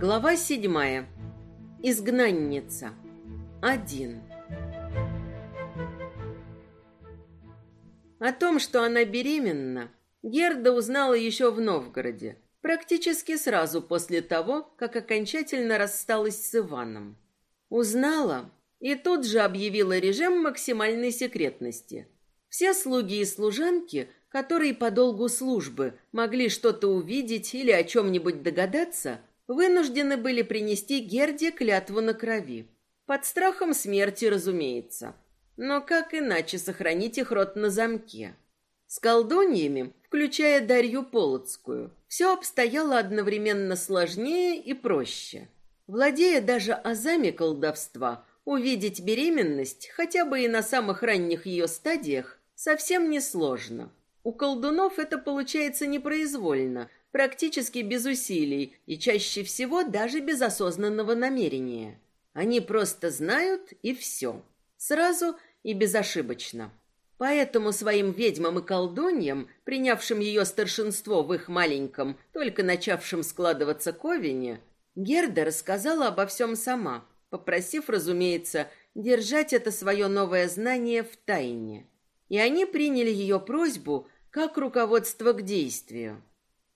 Глава седьмая. Изгнанница. Один. О том, что она беременна, Герда узнала еще в Новгороде, практически сразу после того, как окончательно рассталась с Иваном. Узнала и тут же объявила режим максимальной секретности. Все слуги и служанки, которые по долгу службы могли что-то увидеть или о чем-нибудь догадаться, вынуждены были принести Герде клятву на крови. Под страхом смерти, разумеется. Но как иначе сохранить их рот на замке? С колдуньями, включая Дарью Полоцкую, все обстояло одновременно сложнее и проще. Владея даже азами колдовства, увидеть беременность, хотя бы и на самых ранних ее стадиях, совсем несложно. У колдунов это получается непроизвольно, практически без усилий и чаще всего даже без осознанного намерения. Они просто знают и все. Сразу и безошибочно. Поэтому своим ведьмам и колдуньям, принявшим ее старшинство в их маленьком, только начавшем складываться ковине, Герда рассказала обо всем сама, попросив, разумеется, держать это свое новое знание в тайне. И они приняли ее просьбу как руководство к действию.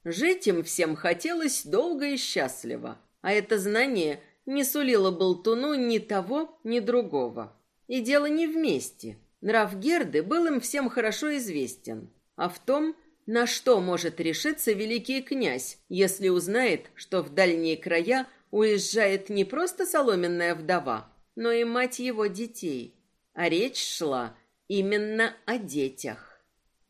Жить им всем хотелось долго и счастливо, а это знание не сулило болтуну ни того, ни другого. И дело не вместе. Нрав Герды был им всем хорошо известен, а в том, на что может решиться великий князь, если узнает, что в дальние края уезжает не просто соломенная вдова, но и мать его детей. А речь шла именно о детях.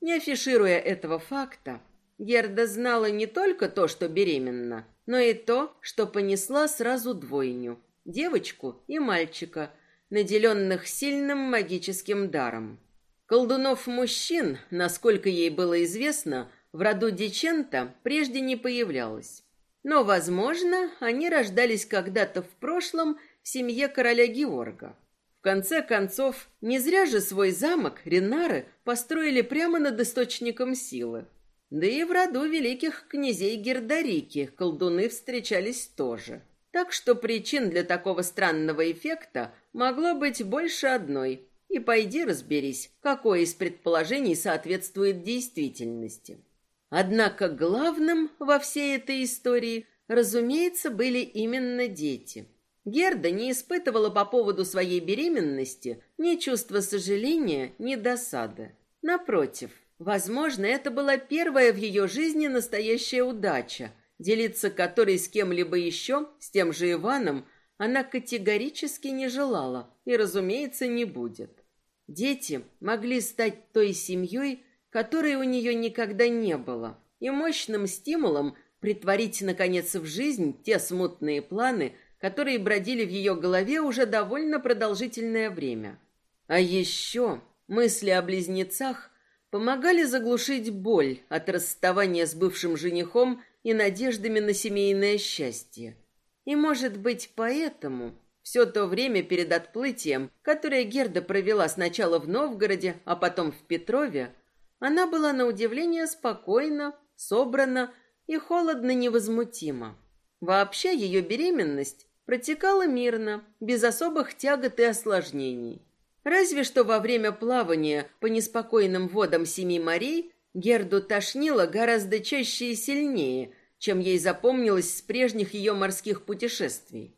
Не афишируя этого факта, Герда знала не только то, что беременна, но и то, что понесла сразу двойню – девочку и мальчика – наделенных сильным магическим даром. Колдунов-мужчин, насколько ей было известно, в роду Дичента прежде не появлялось. Но, возможно, они рождались когда-то в прошлом в семье короля Георга. В конце концов, не зря же свой замок Ренары построили прямо над источником силы. Да и в роду великих князей Гердарики колдуны встречались тоже. Так что причин для такого странного эффекта могло быть больше одной. И пойди разберись, какое из предположений соответствует действительности. Однако главным во всей этой истории, разумеется, были именно дети. Герда не испытывала по поводу своей беременности ни чувства сожаления, ни досады. Напротив, возможно, это была первая в ее жизни настоящая удача, делиться которой с кем-либо еще, с тем же Иваном, она категорически не желала и, разумеется, не будет. Дети могли стать той семьей, которой у нее никогда не было, и мощным стимулом притворить, наконец, в жизнь те смутные планы, которые бродили в ее голове уже довольно продолжительное время. А еще мысли о близнецах помогали заглушить боль от расставания с бывшим женихом и надеждами на семейное счастье. И, может быть, поэтому все то время перед отплытием, которое Герда провела сначала в Новгороде, а потом в Петрове, она была на удивление спокойна, собрана и холодно невозмутима. Вообще ее беременность протекала мирно, без особых тягот и осложнений. Разве что во время плавания по неспокойным водам семи морей Герду тошнило гораздо чаще и сильнее – чем ей запомнилось с прежних ее морских путешествий.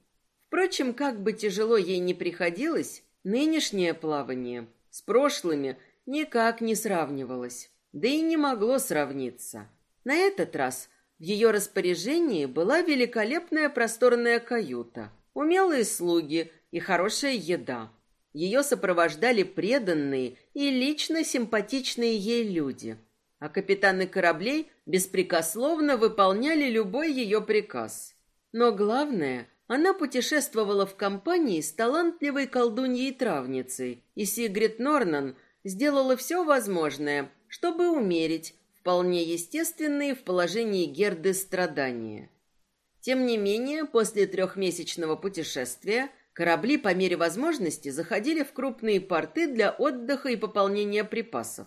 Впрочем, как бы тяжело ей ни приходилось, нынешнее плавание с прошлыми никак не сравнивалось, да и не могло сравниться. На этот раз в ее распоряжении была великолепная просторная каюта, умелые слуги и хорошая еда. Ее сопровождали преданные и лично симпатичные ей люди – а капитаны кораблей беспрекословно выполняли любой ее приказ. Но главное, она путешествовала в компании с талантливой колдуньей-травницей, и Сигрид Норнан сделала все возможное, чтобы умерить вполне естественные в положении Герды страдания. Тем не менее, после трехмесячного путешествия корабли по мере возможности заходили в крупные порты для отдыха и пополнения припасов.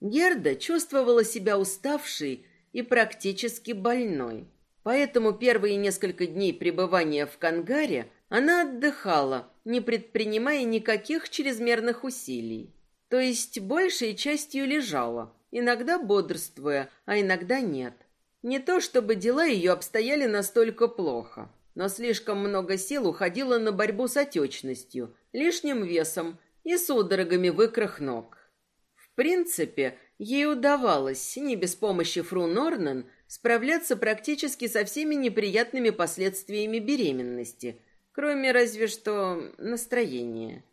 Герда чувствовала себя уставшей и практически больной. Поэтому первые несколько дней пребывания в Кангаре она отдыхала, не предпринимая никаких чрезмерных усилий. То есть большей частью лежала, иногда бодрствуя, а иногда нет. Не то чтобы дела ее обстояли настолько плохо, но слишком много сил уходило на борьбу с отечностью, лишним весом и судорогами в икрах ног. В принципе, ей удавалось, не без помощи Фру Норнен, справляться практически со всеми неприятными последствиями беременности, кроме разве что настроения.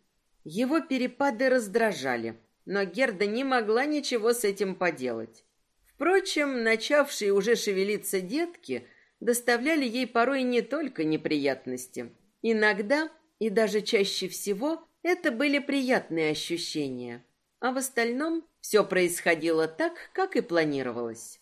Его перепады раздражали, но Герда не могла ничего с этим поделать. Впрочем, начавшие уже шевелиться детки доставляли ей порой не только неприятности. Иногда, и даже чаще всего, это были приятные ощущения. А в остальном все происходило так, как и планировалось.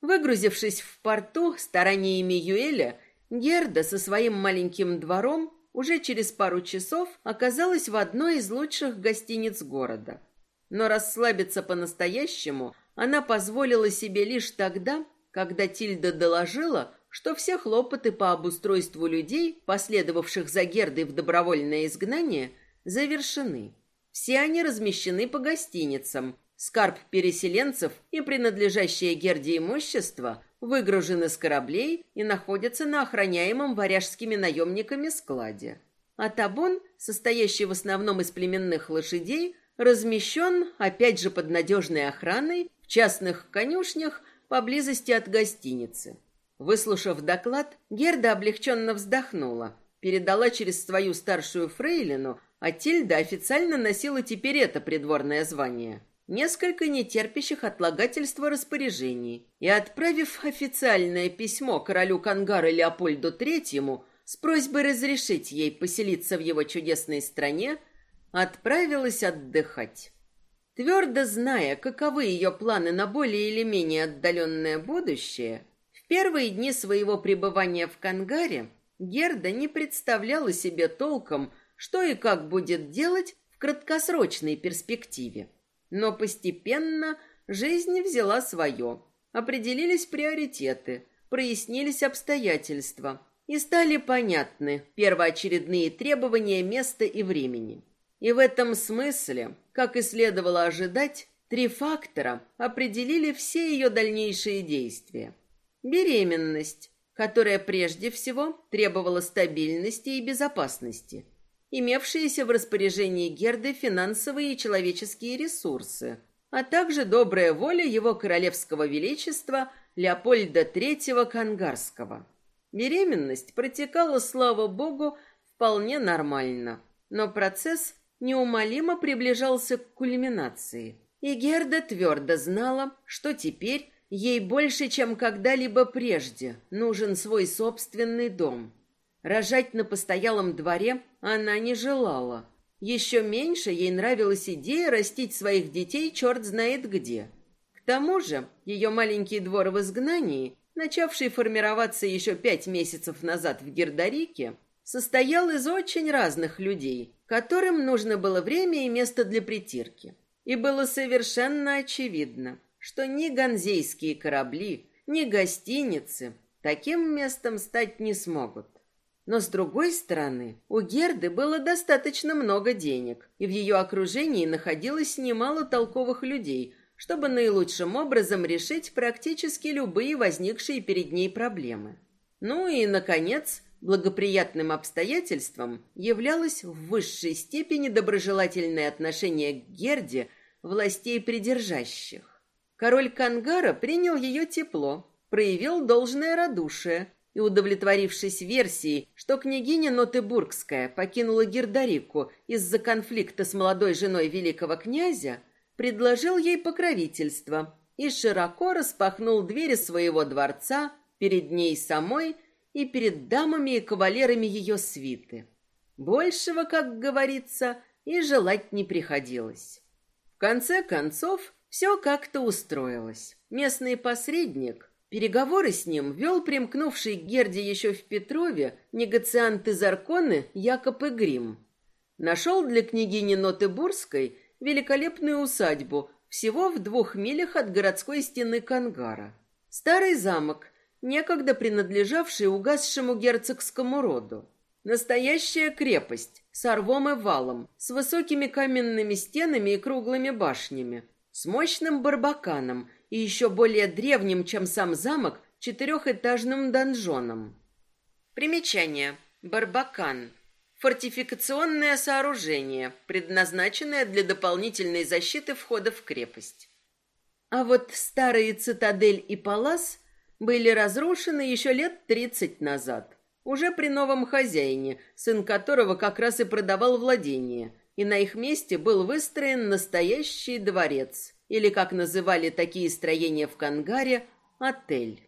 Выгрузившись в порту стараниями Юэля, Герда со своим маленьким двором уже через пару часов оказалась в одной из лучших гостиниц города. Но расслабиться по-настоящему она позволила себе лишь тогда, когда Тильда доложила, что все хлопоты по обустройству людей, последовавших за Гердой в добровольное изгнание, завершены. Все они размещены по гостиницам. Скарб переселенцев и принадлежащее Герде имущество выгружены с кораблей и находятся на охраняемом варяжскими наемниками складе. А табун, состоящий в основном из племенных лошадей, размещен, опять же под надежной охраной, частных конюшнях поблизости от гостиницы. Выслушав доклад, Герда облегченно вздохнула, передала через свою старшую фрейлину, а Тильда официально носила теперь это придворное звание. Несколько нетерпящих отлагательства распоряжений. И отправив официальное письмо королю Кангара Леопольду Третьему с просьбой разрешить ей поселиться в его чудесной стране, отправилась отдыхать. Твердо зная, каковы ее планы на более или менее отдаленное будущее, первые дни своего пребывания в Кангаре Герда не представляла себе толком, что и как будет делать в краткосрочной перспективе. Но постепенно жизнь взяла свое. Определились приоритеты, прояснились обстоятельства и стали понятны первоочередные требования места и времени. И в этом смысле, как и следовало ожидать, три фактора определили все ее дальнейшие действия. Беременность, которая прежде всего требовала стабильности и безопасности, имевшиеся в распоряжении Герды финансовые и человеческие ресурсы, а также добрая воля его королевского величества Леопольда III Кангарского. Беременность протекала, слава богу, вполне нормально, но процесс неумолимо приближался к кульминации. И Герда твердо знала, что теперь ей больше, чем когда-либо прежде, нужен свой собственный дом. Рожать на постоялом дворе она не желала. Еще меньше ей нравилась идея растить своих детей черт знает где. К тому же ее маленький двор в изгнании, начавший формироваться еще пять месяцев назад в Гердарике, состоял из очень разных людей, которым нужно было время и место для притирки. И было совершенно очевидно, что ни ганзейские корабли, ни гостиницы таким местом стать не смогут. Но с другой стороны, у Герды было достаточно много денег, и в ее окружении находилось немало толковых людей, чтобы наилучшим образом решить практически любые возникшие перед ней проблемы. Ну и, наконец, Благоприятным обстоятельством являлось в высшей степени доброжелательное отношение к Герде властей придержащих. Король Кангара принял ее тепло, проявил должное радушие и, удовлетворившись версией, что княгиня Нотебургская покинула Гердарику из-за конфликта с молодой женой великого князя, предложил ей покровительство и широко распахнул двери своего дворца перед ней самой – и перед дамами и кавалерами ее свиты. Большего, как говорится, и желать не приходилось. В конце концов, все как-то устроилось. Местный посредник, переговоры с ним вел примкнувший к Герде еще в Петрове негациант из Арконы Якоб Игрим. Нашел для княгини Нотебурской великолепную усадьбу всего в двух милях от городской стены Кангара. Старый замок, некогда принадлежавший угасшему герцогскому роду. Настоящая крепость с рвом и валом, с высокими каменными стенами и круглыми башнями, с мощным барбаканом и еще более древним, чем сам замок, четырехэтажным донжоном. Примечание. Барбакан. Фортификационное сооружение, предназначенное для дополнительной защиты входа в крепость. А вот старые цитадель и палас были разрушены еще лет тридцать назад, уже при новом хозяине, сын которого как раз и продавал владение, и на их месте был выстроен настоящий дворец, или, как называли такие строения в Кангаре, отель.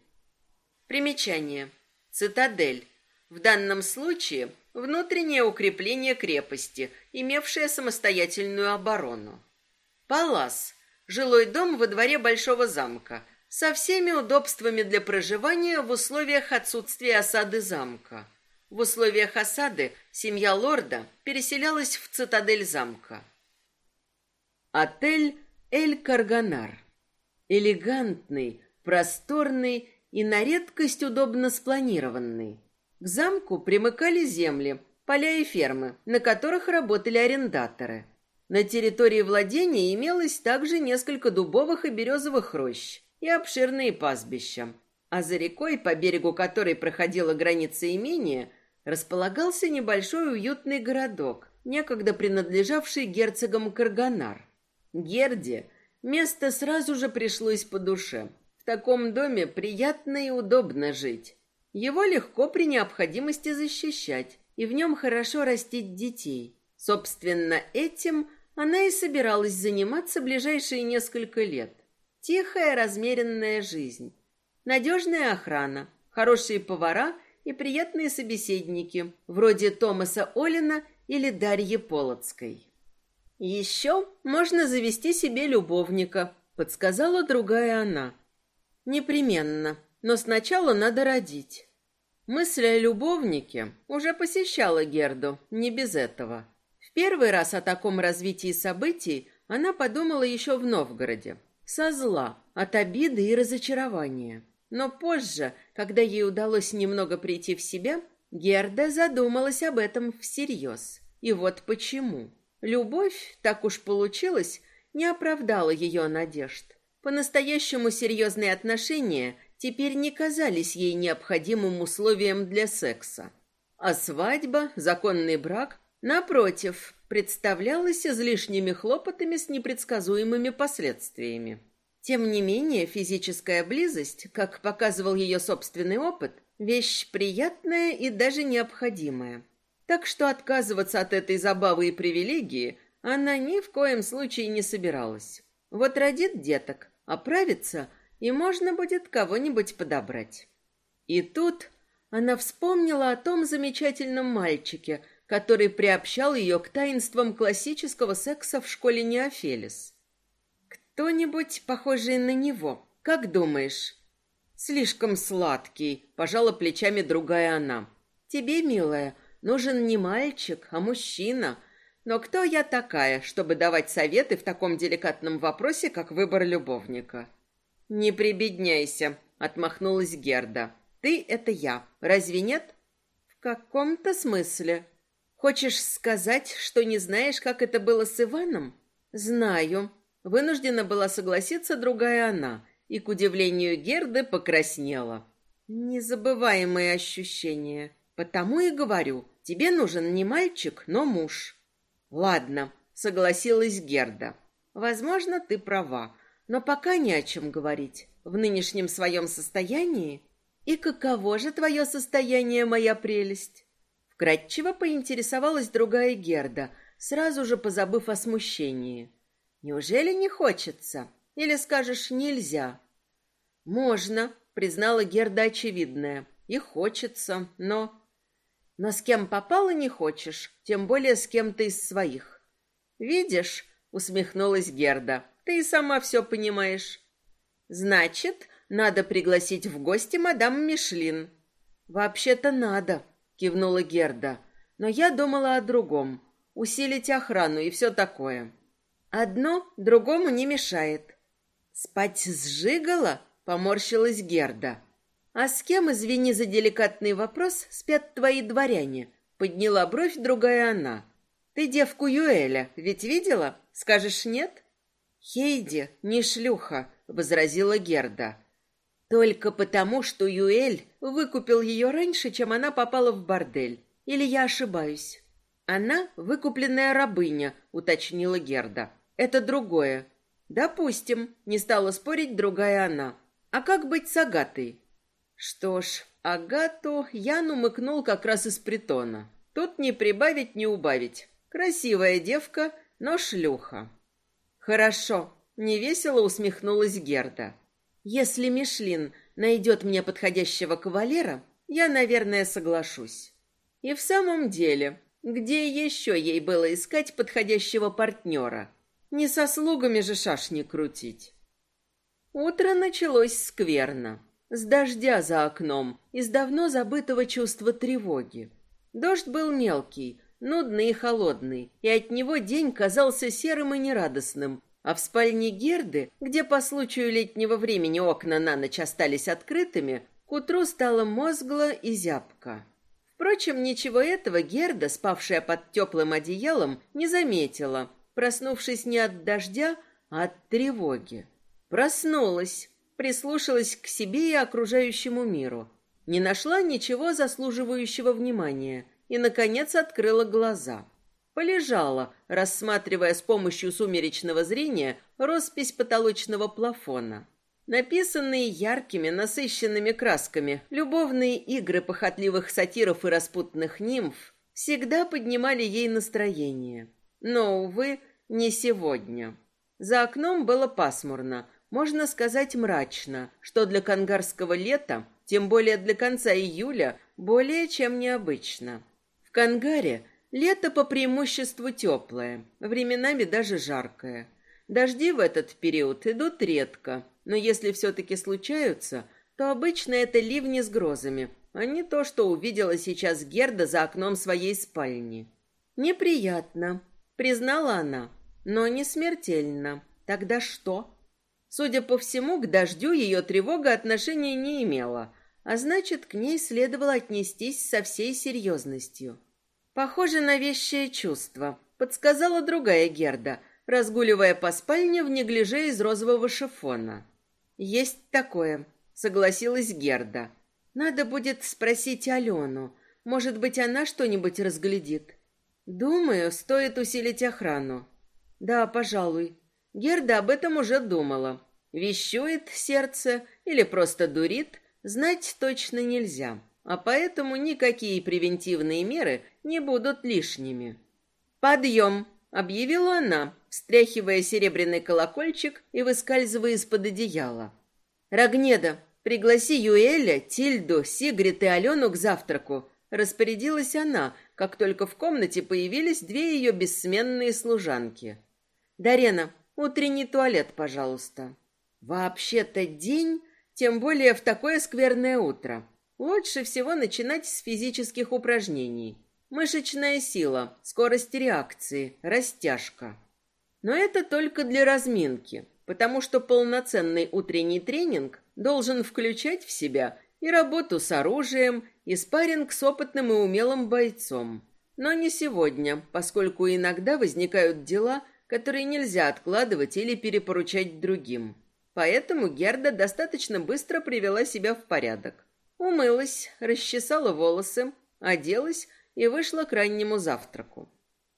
Примечание. Цитадель. В данном случае внутреннее укрепление крепости, имевшее самостоятельную оборону. Палас. Жилой дом во дворе большого замка, со всеми удобствами для проживания в условиях отсутствия осады замка. В условиях осады семья лорда переселялась в цитадель замка. Отель Эль Карганар. Элегантный, просторный и на редкость удобно спланированный. К замку примыкали земли, поля и фермы, на которых работали арендаторы. На территории владения имелось также несколько дубовых и березовых рощ и обширные пастбища. А за рекой, по берегу которой проходила граница имения, располагался небольшой уютный городок, некогда принадлежавший герцогам Карганар. Герде место сразу же пришлось по душе. В таком доме приятно и удобно жить. Его легко при необходимости защищать, и в нем хорошо растить детей. Собственно, этим она и собиралась заниматься ближайшие несколько лет. Тихая, размеренная жизнь. Надежная охрана, хорошие повара и приятные собеседники, вроде Томаса Олина или Дарьи Полоцкой. «Еще можно завести себе любовника», — подсказала другая она. «Непременно, но сначала надо родить». Мысль о любовнике уже посещала Герду, не без этого. В первый раз о таком развитии событий она подумала еще в Новгороде. Со зла, от обиды и разочарования. Но позже, когда ей удалось немного прийти в себя, Герда задумалась об этом всерьез. И вот почему. Любовь, так уж получилось, не оправдала ее надежд. По-настоящему серьезные отношения теперь не казались ей необходимым условием для секса. А свадьба, законный брак, напротив, представлялась излишними хлопотами с непредсказуемыми последствиями. Тем не менее, физическая близость, как показывал ее собственный опыт, вещь приятная и даже необходимая. Так что отказываться от этой забавы и привилегии она ни в коем случае не собиралась. Вот родит деток, оправится, и можно будет кого-нибудь подобрать. И тут она вспомнила о том замечательном мальчике, который приобщал ее к таинствам классического секса в школе Неофелис. Кто-нибудь похожий на него, как думаешь? Слишком сладкий, пожала плечами другая она. Тебе, милая, Нужен не мальчик, а мужчина. Но кто я такая, чтобы давать советы в таком деликатном вопросе, как выбор любовника? Не прибедняйся, отмахнулась Герда. Ты это я. Разве нет? В каком-то смысле. Хочешь сказать, что не знаешь, как это было с Иваном? Знаю. Вынуждена была согласиться другая она, и к удивлению Герды покраснела. Незабываемые ощущения. Потому и говорю, Тебе нужен не мальчик, но муж. Ладно, согласилась Герда. Возможно, ты права, но пока не о чем говорить. В нынешнем своем состоянии? И каково же твое состояние, моя прелесть? Вкратчиво поинтересовалась другая Герда, сразу же позабыв о смущении. Неужели не хочется? Или скажешь нельзя? Можно, признала Герда очевидное. И хочется, но но с кем попало не хочешь, тем более с кем-то из своих. Видишь, усмехнулась Герда. Ты и сама все понимаешь. Значит, надо пригласить в гости мадам Мишлин. Вообще-то надо, кивнула Герда. Но я думала о другом. Усилить охрану и все такое. Одно другому не мешает. Спать сжигала, поморщилась Герда. «А с кем, извини за деликатный вопрос, спят твои дворяне?» Подняла бровь другая она. «Ты девку Юэля ведь видела? Скажешь нет?» «Хейди не шлюха», — возразила Герда. «Только потому, что Юэль выкупил ее раньше, чем она попала в бордель. Или я ошибаюсь?» «Она выкупленная рабыня», — уточнила Герда. «Это другое». «Допустим», — не стала спорить другая она. «А как быть с Агатой?» Что ж, Агату Яну мыкнул как раз из притона. Тут не прибавить, не убавить. Красивая девка, но шлюха. Хорошо, невесело усмехнулась Герда. Если Мишлин найдет мне подходящего кавалера, я, наверное, соглашусь. И в самом деле, где еще ей было искать подходящего партнера? Не со слугами же шашни крутить. Утро началось скверно. С дождя за окном, из давно забытого чувства тревоги. Дождь был мелкий, нудный и холодный, и от него день казался серым и нерадостным, а в спальне Герды, где по случаю летнего времени окна на ночь остались открытыми, к утру стало мозгло и зябко. Впрочем, ничего этого Герда, спавшая под теплым одеялом, не заметила, проснувшись не от дождя, а от тревоги. Проснулась, прислушалась к себе и окружающему миру. Не нашла ничего заслуживающего внимания и, наконец, открыла глаза. Полежала, рассматривая с помощью сумеречного зрения роспись потолочного плафона. Написанные яркими, насыщенными красками, любовные игры похотливых сатиров и распутных нимф всегда поднимали ей настроение. Но, увы, не сегодня. За окном было пасмурно, можно сказать мрачно, что для кангарского лета, тем более для конца июля, более чем необычно. В Кангаре лето по преимуществу теплое, временами даже жаркое. Дожди в этот период идут редко, но если все-таки случаются, то обычно это ливни с грозами, а не то, что увидела сейчас Герда за окном своей спальни. «Неприятно», — признала она, — «но не смертельно. Тогда что?» Судя по всему, к дождю ее тревога отношения не имела, а значит, к ней следовало отнестись со всей серьезностью. «Похоже на вещее чувство», — подсказала другая Герда, разгуливая по спальне в неглиже из розового шифона. «Есть такое», — согласилась Герда. «Надо будет спросить Алену. Может быть, она что-нибудь разглядит». «Думаю, стоит усилить охрану». «Да, пожалуй». Герда об этом уже думала. Вещует сердце или просто дурит, знать точно нельзя, а поэтому никакие превентивные меры не будут лишними. «Подъем!» — объявила она, встряхивая серебряный колокольчик и выскальзывая из-под одеяла. «Рогнеда, пригласи Юэля, Тильду, Сигрид и Алену к завтраку», — распорядилась она, как только в комнате появились две ее бессменные служанки. «Дарена, утренний туалет, пожалуйста». Вообще-то день, тем более в такое скверное утро. Лучше всего начинать с физических упражнений. Мышечная сила, скорость реакции, растяжка. Но это только для разминки, потому что полноценный утренний тренинг должен включать в себя и работу с оружием, и спарринг с опытным и умелым бойцом. Но не сегодня, поскольку иногда возникают дела, которые нельзя откладывать или перепоручать другим. Поэтому Герда достаточно быстро привела себя в порядок. Умылась, расчесала волосы, оделась и вышла к раннему завтраку.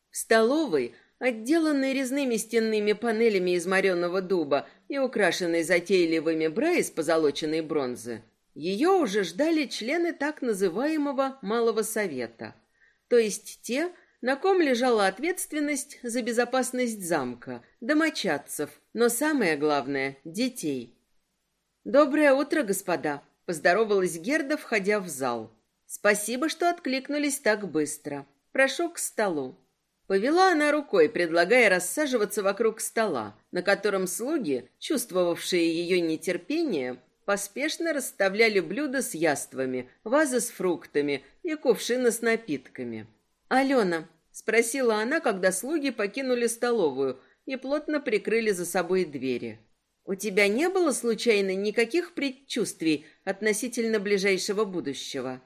В столовой, отделанной резными стенными панелями из мореного дуба и украшенной затейливыми бра из позолоченной бронзы, ее уже ждали члены так называемого «малого совета», то есть те, на ком лежала ответственность за безопасность замка, домочадцев, но самое главное — детей. «Доброе утро, господа!» — поздоровалась Герда, входя в зал. «Спасибо, что откликнулись так быстро. Прошу к столу». Повела она рукой, предлагая рассаживаться вокруг стола, на котором слуги, чувствовавшие ее нетерпение, поспешно расставляли блюда с яствами, вазы с фруктами и кувшины с напитками. «Алена, спросила она, когда слуги покинули столовую и плотно прикрыли за собой двери. У тебя не было случайно никаких предчувствий относительно ближайшего будущего?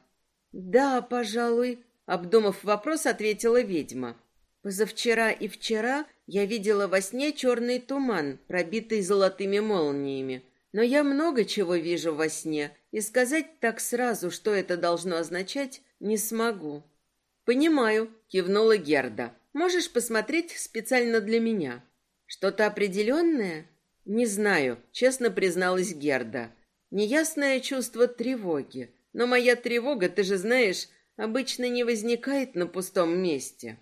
Да, пожалуй, обдумав вопрос, ответила ведьма. Позавчера и вчера я видела во сне черный туман, пробитый золотыми молниями. Но я много чего вижу во сне, и сказать так сразу, что это должно означать, не смогу. Понимаю, кивнула Герда. Можешь посмотреть специально для меня. Что-то определенное? Не знаю, честно призналась Герда. Неясное чувство тревоги. Но моя тревога, ты же знаешь, обычно не возникает на пустом месте.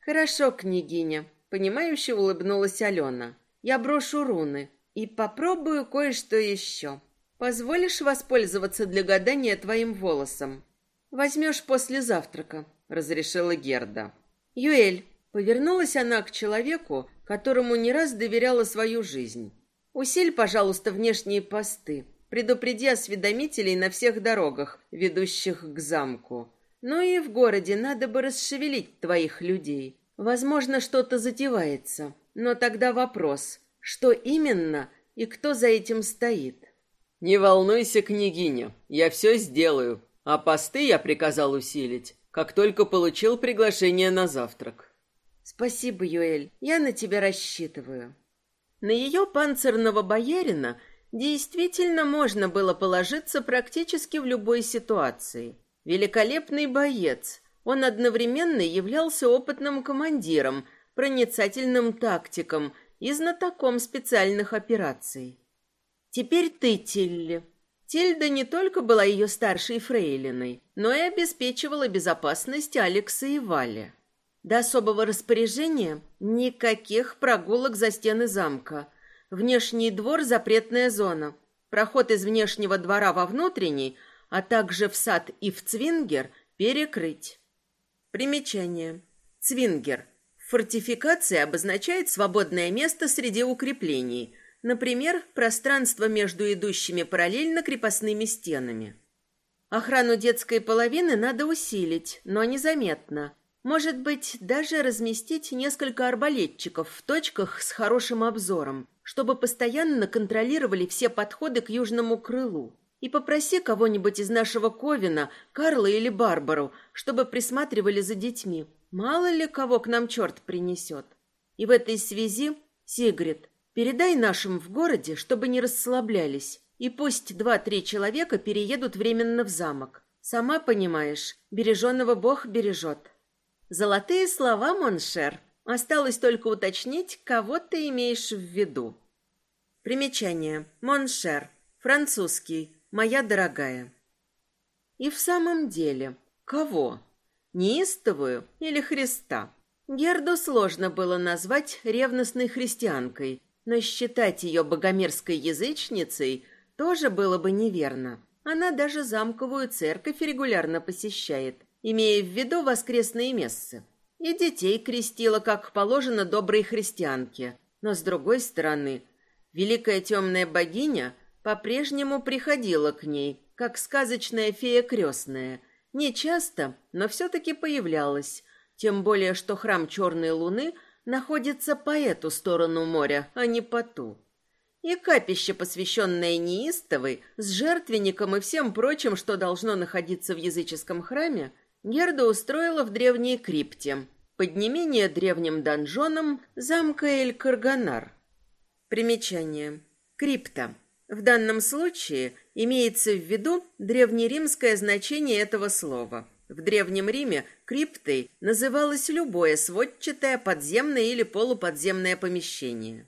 Хорошо, княгиня, понимающе улыбнулась Алена. Я брошу руны и попробую кое-что еще. Позволишь воспользоваться для гадания твоим волосом? Возьмешь после завтрака, разрешила Герда. Юэль, повернулась она к человеку, которому не раз доверяла свою жизнь. Усиль, пожалуйста, внешние посты. Предупреди осведомителей на всех дорогах, ведущих к замку. Ну и в городе надо бы расшевелить твоих людей. Возможно, что-то затевается. Но тогда вопрос, что именно и кто за этим стоит? Не волнуйся, княгиня, я все сделаю. А посты я приказал усилить, как только получил приглашение на завтрак. Спасибо, Юэль, я на тебя рассчитываю. На ее панцирного боярина действительно можно было положиться практически в любой ситуации. Великолепный боец. Он одновременно являлся опытным командиром, проницательным тактиком и знатоком специальных операций. Теперь ты, Тилли. Тильда не только была ее старшей фрейлиной, но и обеспечивала безопасность Алекса и Вали. До особого распоряжения никаких прогулок за стены замка. Внешний двор – запретная зона. Проход из внешнего двора во внутренний, а также в сад и в Цвингер – перекрыть. Примечание. Цвингер. Фортификация обозначает свободное место среди укреплений, например, пространство между идущими параллельно крепостными стенами. Охрану детской половины надо усилить, но незаметно – может быть, даже разместить несколько арбалетчиков в точках с хорошим обзором, чтобы постоянно контролировали все подходы к южному крылу. И попроси кого-нибудь из нашего Ковина, Карла или Барбару, чтобы присматривали за детьми. Мало ли кого к нам черт принесет. И в этой связи, Сигрид, передай нашим в городе, чтобы не расслаблялись, и пусть два-три человека переедут временно в замок. Сама понимаешь, береженного Бог бережет. Золотые слова, mon cher. Осталось только уточнить, кого ты имеешь в виду. Примечание. Mon cher. Французский. Моя дорогая. И в самом деле, кого? Неистовую или Христа? Герду сложно было назвать ревностной христианкой, но считать ее богомерзкой язычницей тоже было бы неверно. Она даже замковую церковь регулярно посещает – имея в виду воскресные мессы. И детей крестила, как положено доброй христианке. Но, с другой стороны, великая темная богиня по-прежнему приходила к ней, как сказочная фея крестная. Не часто, но все-таки появлялась. Тем более, что храм Черной Луны находится по эту сторону моря, а не по ту. И капище, посвященное неистовой, с жертвенником и всем прочим, что должно находиться в языческом храме, Герда устроила в древней крипте, под не древним донжоном замка Эль-Карганар. Примечание. Крипта. В данном случае имеется в виду древнеримское значение этого слова. В Древнем Риме криптой называлось любое сводчатое подземное или полуподземное помещение.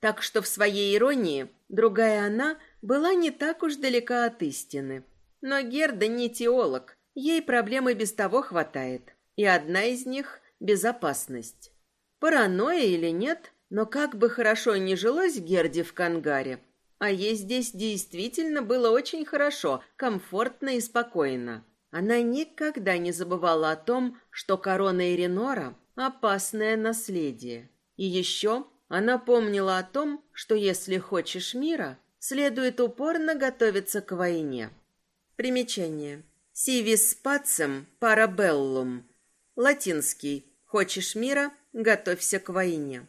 Так что в своей иронии другая она была не так уж далека от истины. Но Герда не теолог – Ей проблемы без того хватает, и одна из них – безопасность. Паранойя или нет, но как бы хорошо ни жилось Герде в Кангаре, а ей здесь действительно было очень хорошо, комфортно и спокойно. Она никогда не забывала о том, что корона Иринора – опасное наследие. И еще она помнила о том, что если хочешь мира, следует упорно готовиться к войне. Примечание. Сивис пацем парабеллум. Латинский. Хочешь мира? Готовься к войне.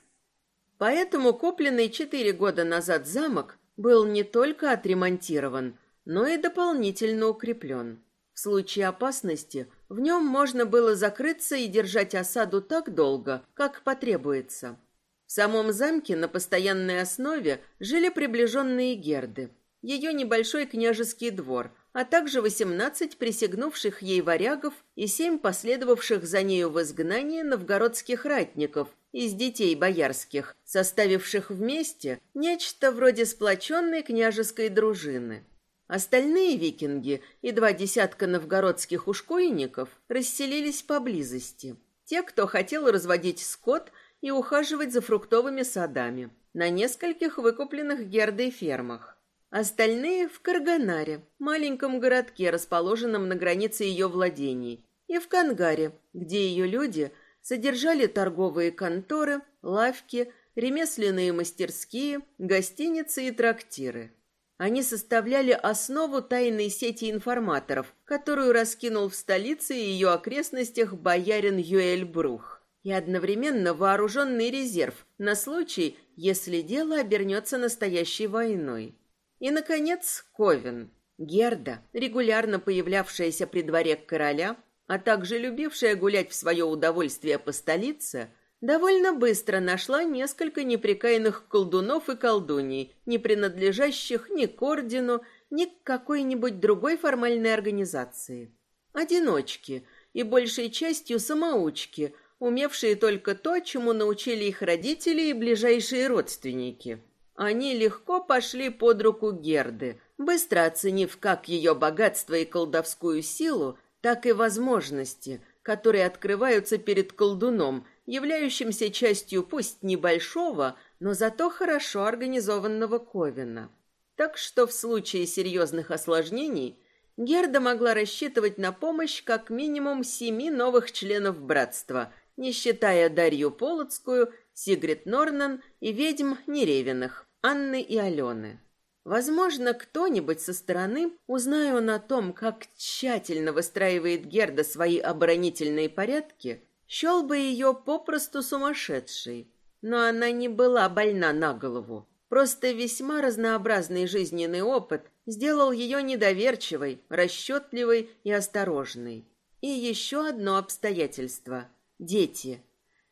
Поэтому купленный четыре года назад замок был не только отремонтирован, но и дополнительно укреплен. В случае опасности в нем можно было закрыться и держать осаду так долго, как потребуется. В самом замке на постоянной основе жили приближенные Герды, ее небольшой княжеский двор, а также восемнадцать присягнувших ей варягов и семь последовавших за нею в изгнание новгородских ратников из детей боярских, составивших вместе нечто вроде сплоченной княжеской дружины. Остальные викинги и два десятка новгородских ушкуйников расселились поблизости. Те, кто хотел разводить скот и ухаживать за фруктовыми садами на нескольких выкупленных Гердой фермах. Остальные в Карганаре, маленьком городке, расположенном на границе ее владений, и в Кангаре, где ее люди содержали торговые конторы, лавки, ремесленные мастерские, гостиницы и трактиры. Они составляли основу тайной сети информаторов, которую раскинул в столице и ее окрестностях боярин Юэль Брух, и одновременно вооруженный резерв на случай, если дело обернется настоящей войной. И, наконец, Ковен. Герда, регулярно появлявшаяся при дворе короля, а также любившая гулять в свое удовольствие по столице – довольно быстро нашла несколько неприкаянных колдунов и колдуней, не принадлежащих ни к ордену, ни к какой-нибудь другой формальной организации. Одиночки и большей частью самоучки, умевшие только то, чему научили их родители и ближайшие родственники. Они легко пошли под руку Герды, быстро оценив как ее богатство и колдовскую силу, так и возможности, которые открываются перед колдуном – являющимся частью пусть небольшого, но зато хорошо организованного Ковина. Так что в случае серьезных осложнений Герда могла рассчитывать на помощь как минимум семи новых членов братства, не считая Дарью Полоцкую, Сигрид Норнан и ведьм Неревиных, Анны и Алены. Возможно, кто-нибудь со стороны, узная о том, как тщательно выстраивает Герда свои оборонительные порядки, счел бы ее попросту сумасшедшей. Но она не была больна на голову. Просто весьма разнообразный жизненный опыт сделал ее недоверчивой, расчетливой и осторожной. И еще одно обстоятельство – дети.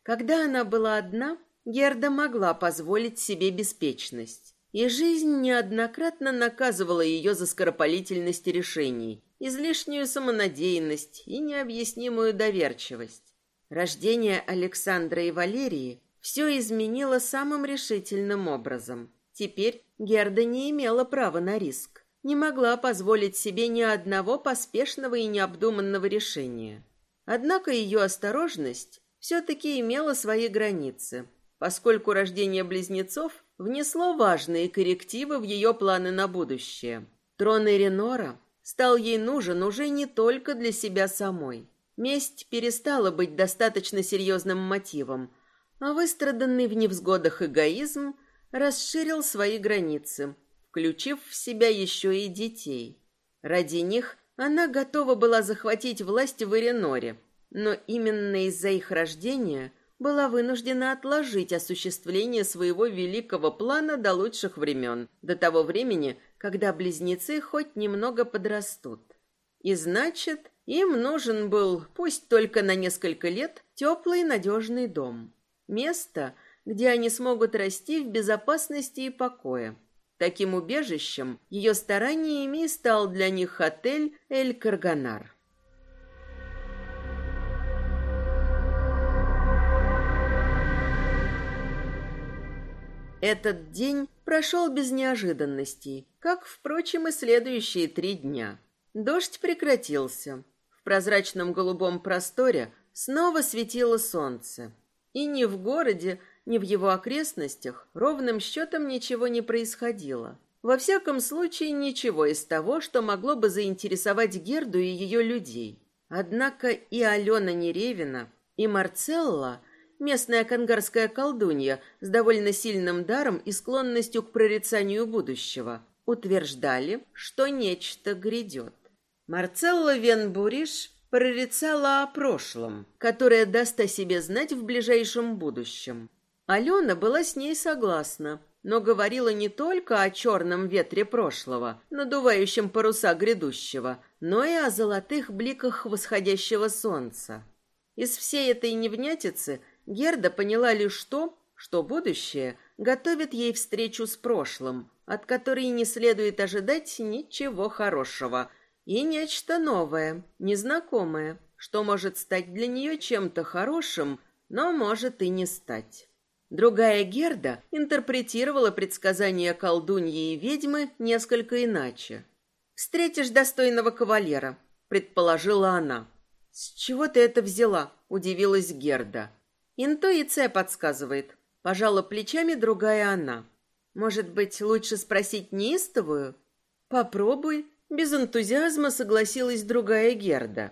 Когда она была одна, Герда могла позволить себе беспечность. И жизнь неоднократно наказывала ее за скоропалительность решений, излишнюю самонадеянность и необъяснимую доверчивость. Рождение Александра и Валерии все изменило самым решительным образом. Теперь Герда не имела права на риск, не могла позволить себе ни одного поспешного и необдуманного решения. Однако ее осторожность все-таки имела свои границы, поскольку рождение близнецов внесло важные коррективы в ее планы на будущее. Трон Эринора стал ей нужен уже не только для себя самой. Месть перестала быть достаточно серьезным мотивом, а выстраданный в невзгодах эгоизм расширил свои границы, включив в себя еще и детей. Ради них она готова была захватить власть в Иреноре, но именно из-за их рождения была вынуждена отложить осуществление своего великого плана до лучших времен, до того времени, когда близнецы хоть немного подрастут. И значит, им нужен был, пусть только на несколько лет, теплый надежный дом. Место, где они смогут расти в безопасности и покое. Таким убежищем ее стараниями стал для них отель «Эль Карганар». Этот день прошел без неожиданностей, как, впрочем, и следующие три дня. Дождь прекратился. В прозрачном голубом просторе снова светило солнце. И ни в городе, ни в его окрестностях ровным счетом ничего не происходило. Во всяком случае, ничего из того, что могло бы заинтересовать Герду и ее людей. Однако и Алена Неревина, и Марцелла, местная кангарская колдунья с довольно сильным даром и склонностью к прорицанию будущего, утверждали, что нечто грядет. Марцелла Венбуриш прорицала о прошлом, которое даст о себе знать в ближайшем будущем. Алена была с ней согласна, но говорила не только о черном ветре прошлого, надувающем паруса грядущего, но и о золотых бликах восходящего солнца. Из всей этой невнятицы Герда поняла лишь то, что будущее готовит ей встречу с прошлым, от которой не следует ожидать ничего хорошего, и нечто новое, незнакомое, что может стать для нее чем-то хорошим, но может и не стать. Другая Герда интерпретировала предсказания колдуньи и ведьмы несколько иначе. «Встретишь достойного кавалера», — предположила она. «С чего ты это взяла?» — удивилась Герда. «Интуиция подсказывает», — пожала плечами другая она. «Может быть, лучше спросить неистовую?» «Попробуй», — без энтузиазма согласилась другая Герда.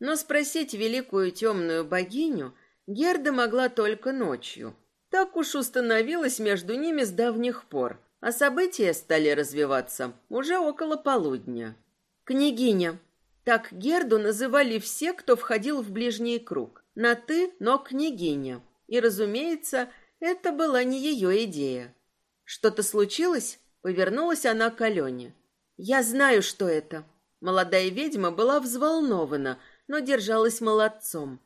Но спросить великую темную богиню Герда могла только ночью. Так уж установилось между ними с давних пор, а события стали развиваться уже около полудня. «Княгиня». Так Герду называли все, кто входил в ближний круг. На «ты», но княгиня. И, разумеется, это была не ее идея. «Что-то случилось?» — повернулась она к Алене. «Я знаю, что это». Молодая ведьма была взволнована, но держалась молодцом.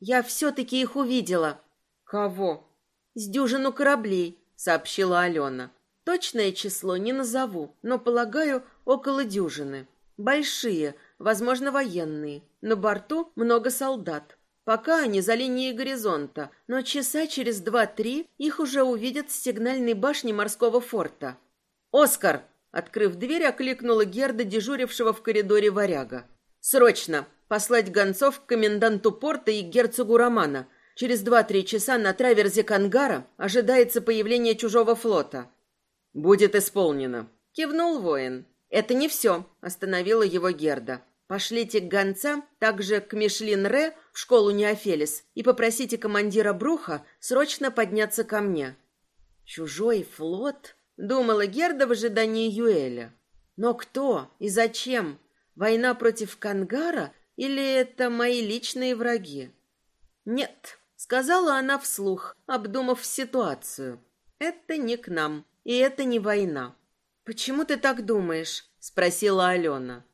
«Я все-таки их увидела». «Кого?» «С дюжину кораблей», — сообщила Алена. «Точное число не назову, но, полагаю, около дюжины. Большие, возможно, военные. На борту много солдат. Пока они за линией горизонта, но часа через два-три их уже увидят с сигнальной башни морского форта. «Оскар!» — открыв дверь, окликнула Герда, дежурившего в коридоре варяга. «Срочно! Послать гонцов к коменданту порта и герцогу Романа. Через два-три часа на траверзе Кангара ожидается появление чужого флота». «Будет исполнено», — кивнул воин. «Это не все», — остановила его Герда. Пошлите к гонцам, также к Мишлин-Ре в школу Неофелис и попросите командира Бруха срочно подняться ко мне. Чужой флот? Думала Герда в ожидании Юэля. Но кто и зачем? Война против Кангара или это мои личные враги? Нет, сказала она вслух, обдумав ситуацию. Это не к нам, и это не война. Почему ты так думаешь? спросила Алена.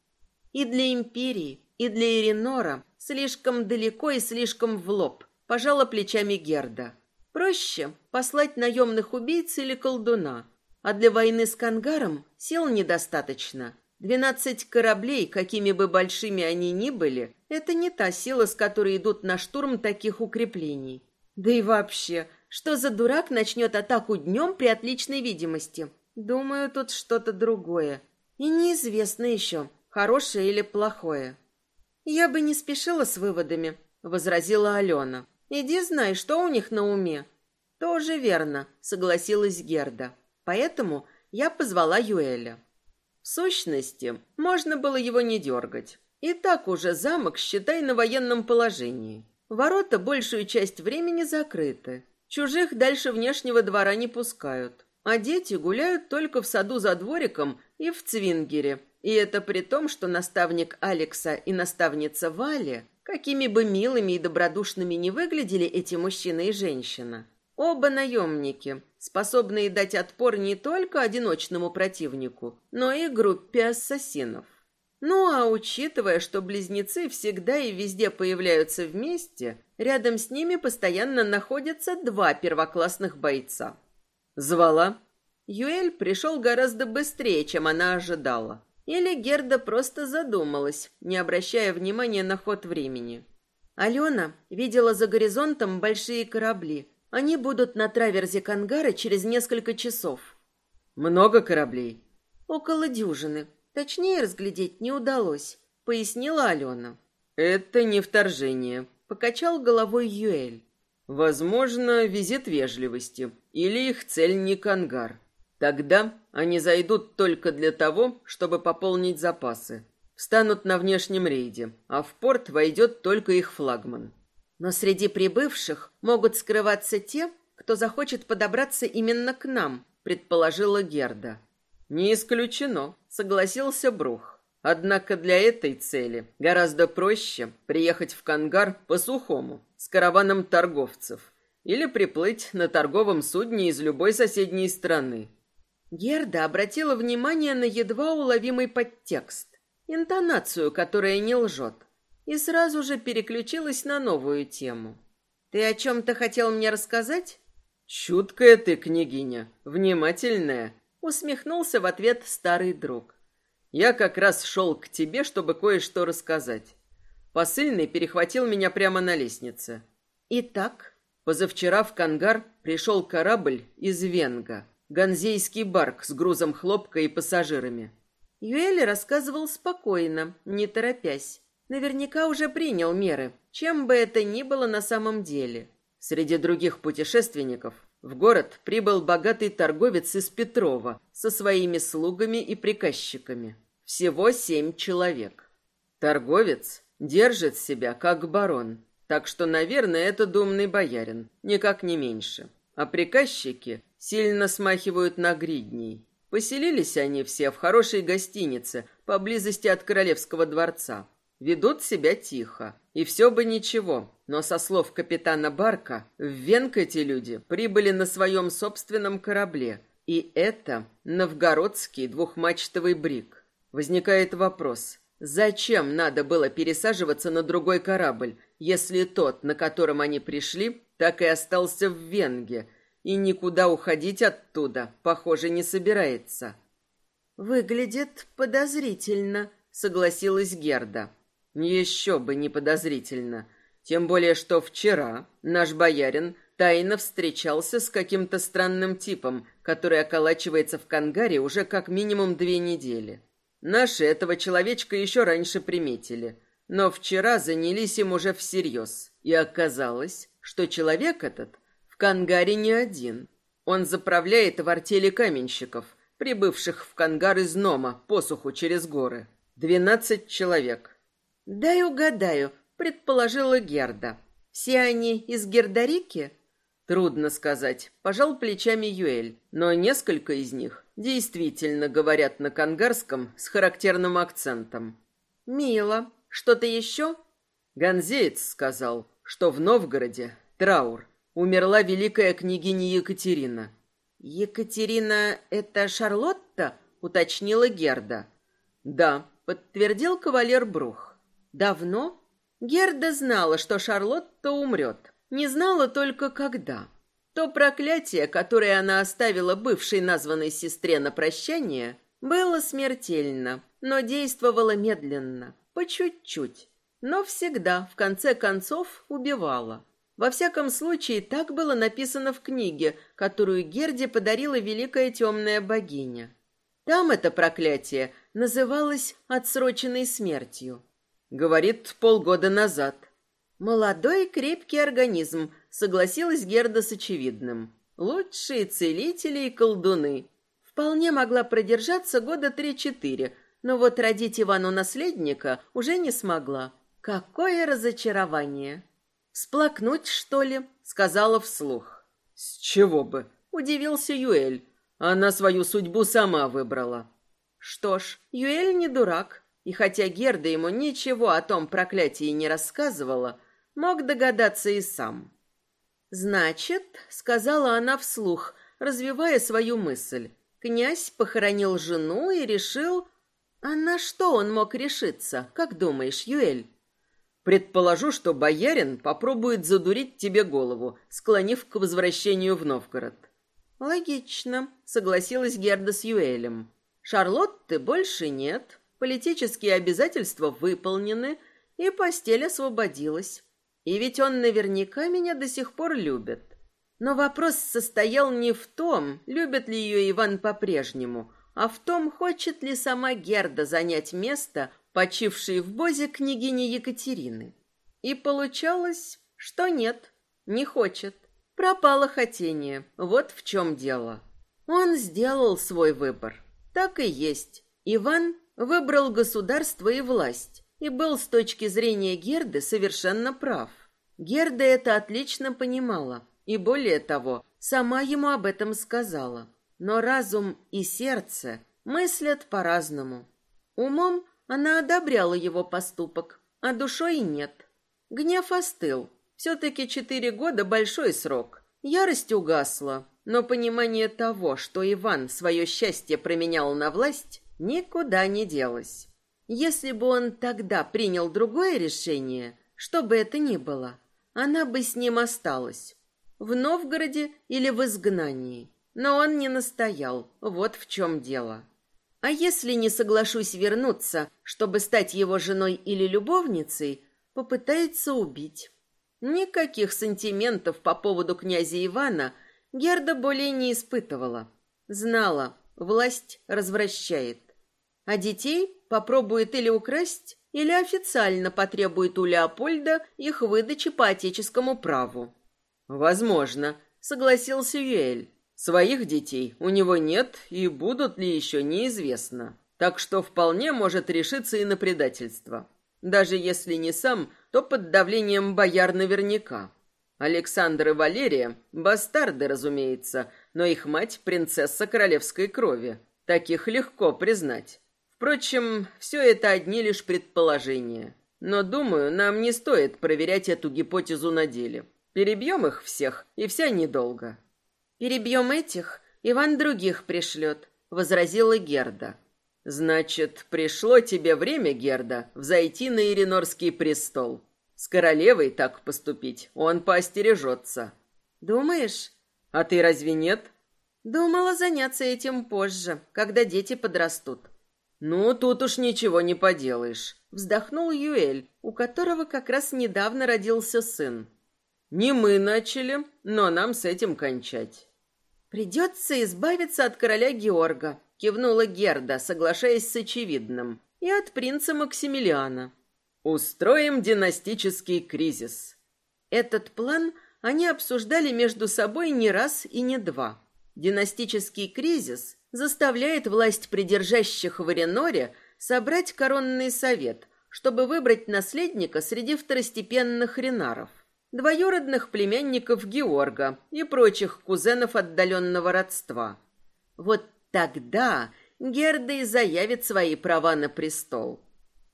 И для Империи, и для Иринора слишком далеко и слишком в лоб, пожала плечами Герда. Проще послать наемных убийц или колдуна, а для войны с Кангаром сил недостаточно. Двенадцать кораблей, какими бы большими они ни были, это не та сила, с которой идут на штурм таких укреплений. Да и вообще, что за дурак начнет атаку днем при отличной видимости? Думаю, тут что-то другое. И неизвестно еще, хорошее или плохое. Я бы не спешила с выводами, возразила Алена. Иди знай, что у них на уме. Тоже верно, согласилась Герда. Поэтому я позвала Юэля. В сущности, можно было его не дергать. И так уже замок, считай, на военном положении. Ворота большую часть времени закрыты. Чужих дальше внешнего двора не пускают. А дети гуляют только в саду за двориком и в Цвингере, и это при том, что наставник Алекса и наставница Валя, какими бы милыми и добродушными ни выглядели эти мужчина и женщина, оба наемники, способные дать отпор не только одиночному противнику, но и группе ассасинов. Ну а учитывая, что близнецы всегда и везде появляются вместе, рядом с ними постоянно находятся два первоклассных бойца. Звала. Юэль пришел гораздо быстрее, чем она ожидала. Или Герда просто задумалась, не обращая внимания на ход времени. Алена видела за горизонтом большие корабли. Они будут на траверзе Кангара через несколько часов. Много кораблей? Около дюжины. Точнее разглядеть не удалось, пояснила Алена. Это не вторжение, покачал головой Юэль. Возможно, визит вежливости, или их цель не Кангар. Тогда они зайдут только для того, чтобы пополнить запасы. Встанут на внешнем рейде, а в порт войдет только их флагман. Но среди прибывших могут скрываться те, кто захочет подобраться именно к нам, предположила Герда. Не исключено, согласился Брух. Однако для этой цели гораздо проще приехать в Кангар по сухому, с караваном торговцев. или приплыть на торговом судне из любой соседней страны. Герда обратила внимание на едва уловимый подтекст, интонацию, которая не лжет, и сразу же переключилась на новую тему. «Ты о чем-то хотел мне рассказать?» «Чуткая ты, княгиня, внимательная», — усмехнулся в ответ старый друг. «Я как раз шел к тебе, чтобы кое-что рассказать. Посыльный перехватил меня прямо на лестнице». «Итак?» Позавчера в Кангар пришел корабль из Венга, ганзейский барк с грузом хлопка и пассажирами. Юэль рассказывал спокойно, не торопясь. Наверняка уже принял меры, чем бы это ни было на самом деле. Среди других путешественников в город прибыл богатый торговец из Петрова со своими слугами и приказчиками. Всего семь человек. Торговец держит себя как барон, так что, наверное, это думный боярин, никак не меньше. А приказчики сильно смахивают на гридней. Поселились они все в хорошей гостинице поблизости от королевского дворца. Ведут себя тихо. И все бы ничего, но со слов капитана Барка, в Венк эти люди прибыли на своем собственном корабле. И это новгородский двухмачтовый брик. Возникает вопрос, зачем надо было пересаживаться на другой корабль, если тот, на котором они пришли, так и остался в Венге, и никуда уходить оттуда, похоже, не собирается? «Выглядит подозрительно», — согласилась Герда. Еще бы не подозрительно. Тем более, что вчера наш боярин тайно встречался с каким-то странным типом, который околачивается в Кангаре уже как минимум две недели. Наши этого человечка еще раньше приметили, но вчера занялись им уже всерьез. И оказалось, что человек этот Кангаре не один. Он заправляет в артели каменщиков, прибывших в Кангар из Нома, посуху через горы. Двенадцать человек. «Дай угадаю», — предположила Герда. «Все они из Гердарики?» Трудно сказать. Пожал плечами Юэль, но несколько из них действительно говорят на кангарском с характерным акцентом. «Мило. Что-то еще?» Ганзеец сказал, что в Новгороде траур. Умерла великая княгиня Екатерина. «Екатерина — это Шарлотта?» — уточнила Герда. «Да», — подтвердил кавалер Брух. Давно? Герда знала, что Шарлотта умрет. Не знала только когда. То проклятие, которое она оставила бывшей названной сестре на прощание, было смертельно, но действовало медленно, по чуть-чуть. Но всегда, в конце концов, убивало. Во всяком случае, так было написано в книге, которую Герде подарила великая темная богиня. Там это проклятие называлось отсроченной смертью. Говорит, полгода назад. Молодой крепкий организм, согласилась Герда с очевидным. Лучшие целители и колдуны. Вполне могла продержаться года три-четыре, но вот родить Ивану наследника уже не смогла. Какое разочарование! «Сплакнуть, что ли?» — сказала вслух. «С чего бы?» — удивился Юэль. Она свою судьбу сама выбрала. Что ж, Юэль не дурак. И хотя Герда ему ничего о том проклятии не рассказывала, мог догадаться и сам. «Значит», — сказала она вслух, развивая свою мысль, «князь похоронил жену и решил...» «А на что он мог решиться, как думаешь, Юэль?» «Предположу, что боярин попробует задурить тебе голову, склонив к возвращению в Новгород». «Логично», — согласилась Герда с Юэлем. «Шарлотты больше нет, политические обязательства выполнены, и постель освободилась. И ведь он наверняка меня до сих пор любит. Но вопрос состоял не в том, любит ли ее Иван по-прежнему, а в том, хочет ли сама Герда занять место, почившей в Бозе княгини Екатерины. И получалось, что нет, не хочет. Пропало хотение, вот в чем дело. Он сделал свой выбор. Так и есть. Иван Выбрал государство и власть и был с точки зрения Герды совершенно прав. Герда это отлично понимала и, более того, сама ему об этом сказала. Но разум и сердце мыслят по-разному. Умом она одобряла его поступок, а душой нет. Гнев остыл. Все-таки четыре года – большой срок. Ярость угасла, но понимание того, что Иван свое счастье променял на власть, никуда не делось. Если бы он тогда принял другое решение, что бы это ни было, она бы с ним осталась. В Новгороде или в изгнании. Но он не настоял, вот в чем дело. А если не соглашусь вернуться, чтобы стать его женой или любовницей, попытается убить. Никаких сантиментов по поводу князя Ивана Герда более не испытывала. Знала, власть развращает. А детей попробует или украсть, или официально потребует у Леопольда их выдачи по отеческому праву. «Возможно», — согласился Юэль. Своих детей у него нет и будут ли еще неизвестно. Так что вполне может решиться и на предательство. Даже если не сам, то под давлением бояр наверняка. Александр и Валерия – бастарды, разумеется, но их мать – принцесса королевской крови. Таких легко признать. Впрочем, все это одни лишь предположения. Но, думаю, нам не стоит проверять эту гипотезу на деле. Перебьем их всех, и вся недолго. «Перебьем этих, Иван других пришлет», — возразила Герда. «Значит, пришло тебе время, Герда, взойти на Иринорский престол. С королевой так поступить он поостережется». «Думаешь?» «А ты разве нет?» «Думала заняться этим позже, когда дети подрастут». «Ну, тут уж ничего не поделаешь», — вздохнул Юэль, у которого как раз недавно родился сын. «Не мы начали, но нам с этим кончать». «Придется избавиться от короля Георга», — кивнула Герда, соглашаясь с очевидным, «и от принца Максимилиана». «Устроим династический кризис». Этот план они обсуждали между собой не раз и не два. Династический кризис заставляет власть придержащих в Эреноре собрать коронный совет, чтобы выбрать наследника среди второстепенных ренаров двоюродных племянников Георга и прочих кузенов отдаленного родства. Вот тогда Герда и заявит свои права на престол.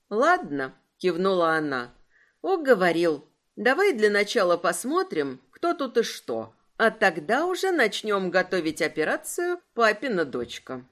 «Ладно», — кивнула она, — «уговорил. Давай для начала посмотрим, кто тут и что, а тогда уже начнем готовить операцию «Папина дочка».